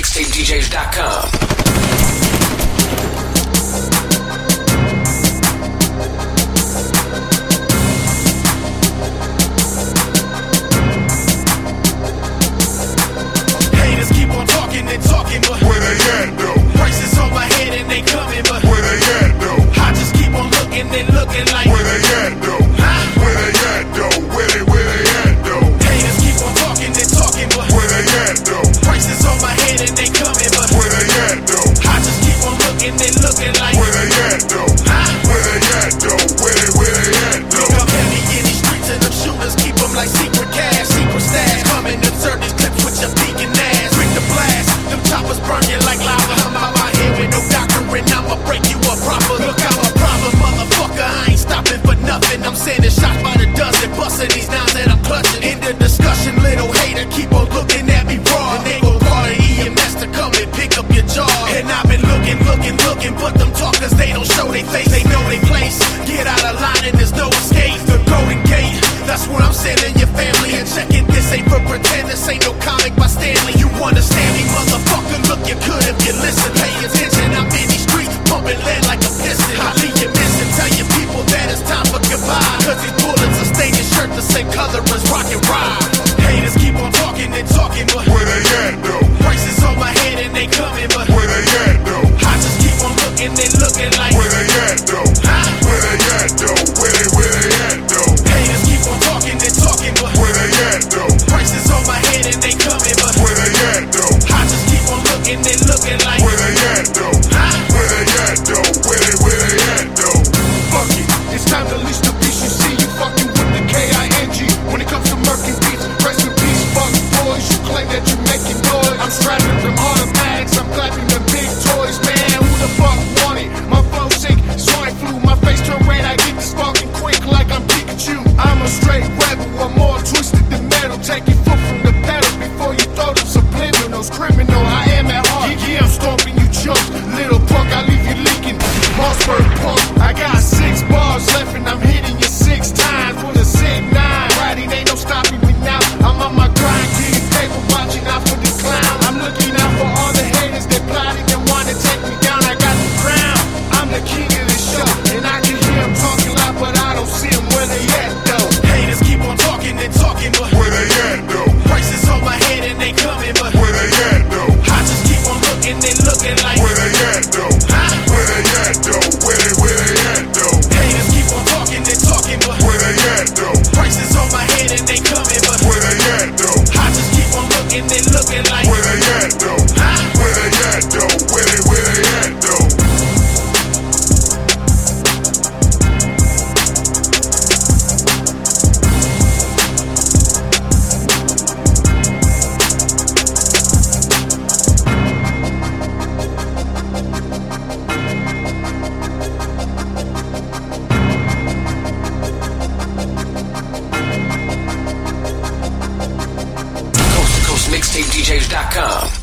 MixtapeDJs.com. nothing. I'm sending shots by the dozen, busting these nines that I'm clutching. In the discussion, little hater, keep on looking at me raw. And they gon' call the EMS to come and pick up your jaw. And I've been looking, looking, looking, but them talkers, they don't show their face. They know their place. Get out of line and there's no escape. The Golden Gate, that's what I'm sending your family. And checking, this ain't for pretend, this ain't no comic by Stan Lee. You understand me, motherfucker? Look, you could if you listen, pay attention. rock and ride. I'm Sports.com.